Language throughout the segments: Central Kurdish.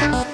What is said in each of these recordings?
Thank you.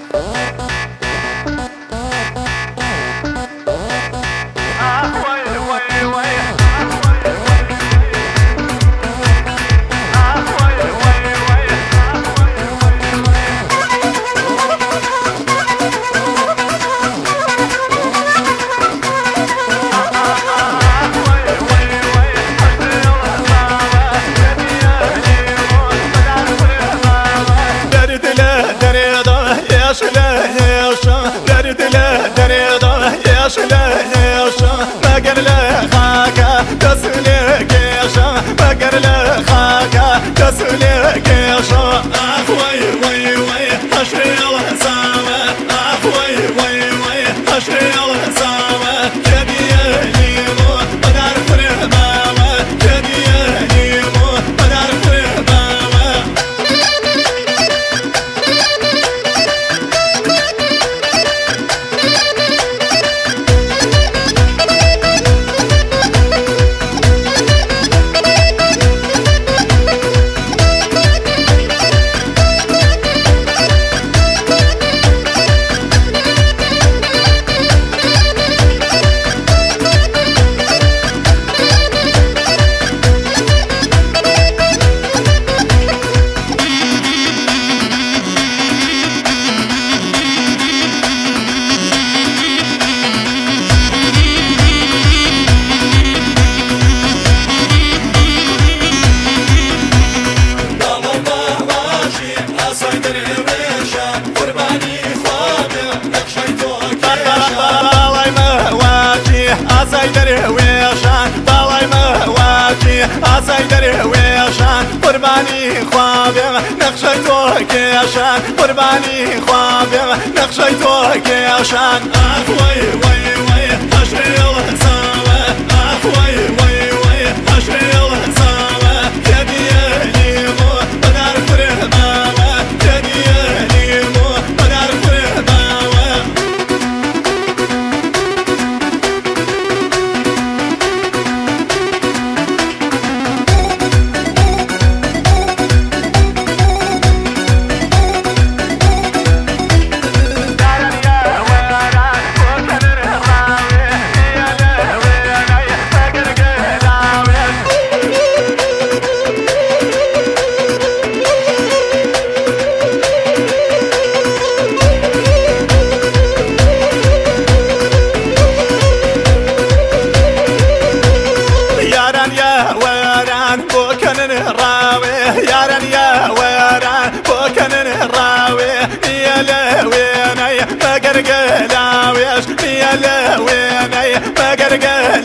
قربانی خوابێ نەخشەی تۆکێ عشان قربانی خوابێ نەخشەی تۆکێ عشان ئەوەی وەی لا ويش بيا لا وين اي ما قرقر